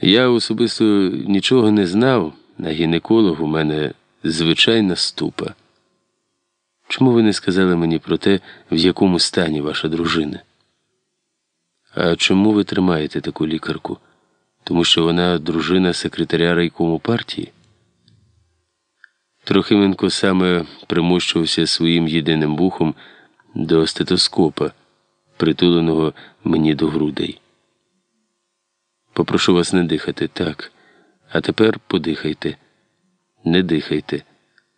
Я особисто нічого не знав, на гінеколог у мене звичайна ступа. Чому ви не сказали мені про те, в якому стані ваша дружина? А чому ви тримаєте таку лікарку? Тому що вона дружина секретаря райкому партії? Трохименко саме примощувався своїм єдиним вухом до стетоскопа, притуленого мені до грудей. Попрошу вас не дихати так. А тепер подихайте. Не дихайте.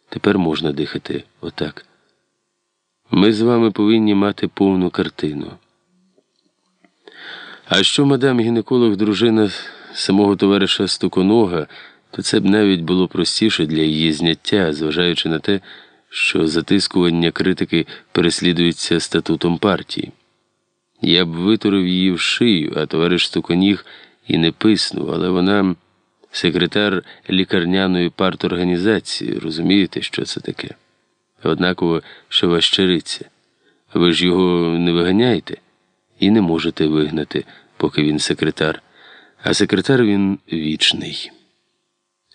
Тепер можна дихати отак. Ми з вами повинні мати повну картину. А що мадам гінеколог, дружина самого товариша Стуконога, то це б навіть було простіше для її зняття, зважаючи на те, що затискування критики переслідується статутом партії. Я б витурив її в шию, а товариш Стуконіг і не писнув, але вона секретар лікарняної парторганізації, розумієте, що це таке? Однаково, що вас щириться. Ви ж його не виганяєте і не можете вигнати, поки він секретар. А секретар він вічний.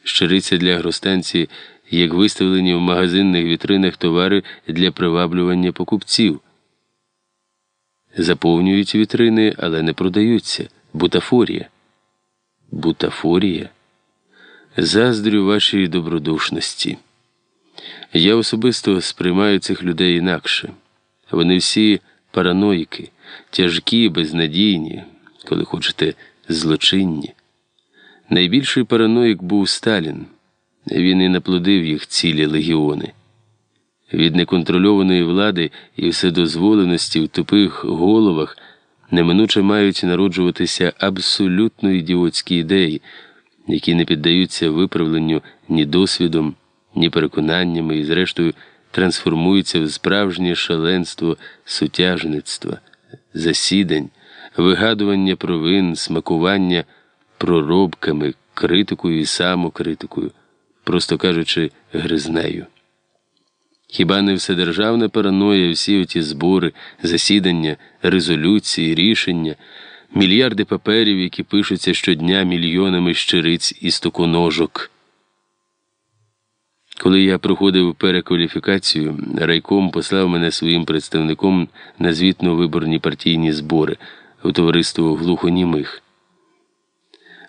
Щириця для агростанції, як виставлені в магазинних вітринах товари для приваблювання покупців. Заповнюють вітрини, але не продаються. Бутафорія. Бутафорія. Заздрю вашій добродушності. Я особисто сприймаю цих людей інакше. Вони всі параноїки, тяжкі, безнадійні, коли хочете, злочинні. Найбільший параноїк був Сталін. Він і наплодив їх цілі легіони. Від неконтрольованої влади і вседозволеності в тупих головах неминуче мають народжуватися абсолютно ідіотські ідеї, які не піддаються виправленню ні досвідом, ні переконаннями і, зрештою, трансформуються в справжнє шаленство сутяжництва, засідань, вигадування провин, смакування проробками, критикою і самокритикою, просто кажучи, гризнею. Хіба не вседержавна параноя, всі оті збори, засідання, резолюції, рішення, мільярди паперів, які пишуться щодня мільйонами щириць і стоконожок. Коли я проходив перекваліфікацію, райком послав мене своїм представником на звітно-виборні партійні збори у товариство глухонімих.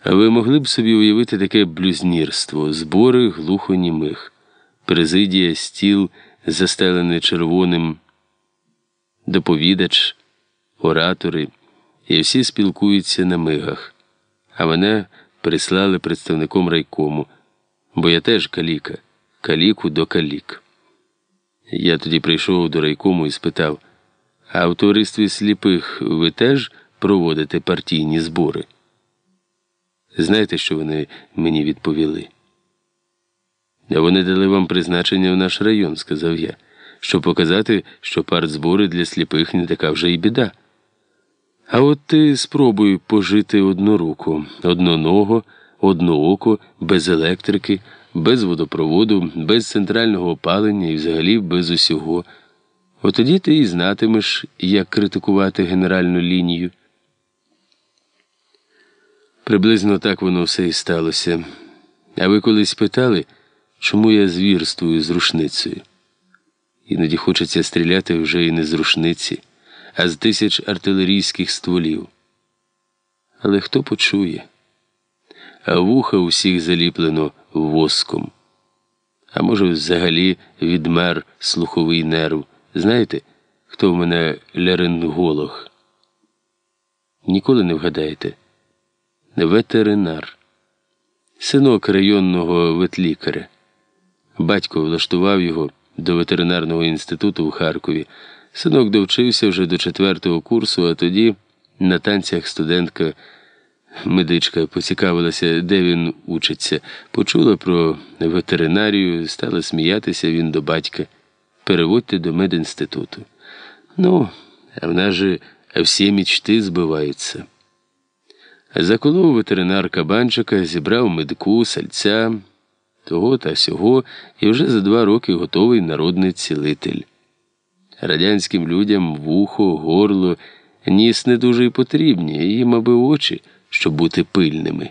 А ви могли б собі уявити таке блюзнірство, збори глухонімих, президія, стіл застелений червоним, доповідач, оратори, і всі спілкуються на мигах, а мене прислали представником райкому, бо я теж каліка, каліку до калік. Я тоді прийшов до райкому і спитав: а в товаристві сліпих ви теж проводите партійні збори? Знаєте, що вони мені відповіли? Вони дали вам призначення в наш район, сказав я, щоб показати, що партзбори для сліпих не така вже й біда. А от ти спробуй пожити одну руку, одноного, однооко, без електрики, без водопроводу, без центрального опалення і взагалі без усього. От тоді ти і знатимеш, як критикувати генеральну лінію. Приблизно так воно все і сталося. А ви колись питали? Чому я звірствую з рушницею? Іноді хочеться стріляти вже і не з рушниці, а з тисяч артилерійських стволів. Але хто почує? А вуха усіх заліплено воском. А може, взагалі відмер слуховий нерв. Знаєте, хто в мене ляринголог? Ніколи не вгадаєте? Ветеринар, синок районного ветлікаря. Батько влаштував його до ветеринарного інституту у Харкові. Синок довчився вже до четвертого курсу, а тоді на танцях студентка медичка поцікавилася, де він учиться, почула про ветеринарію, стала сміятися він до батька. Переводьте до медінституту. Ну, а в нас же всі мічти збиваються. Заколов ветеринар кабанчика, зібрав медку, сальця того та сього, і вже за два роки готовий народний цілитель. Радянським людям вухо, горло, ніс не дуже й потрібні, їм аби очі, щоб бути пильними.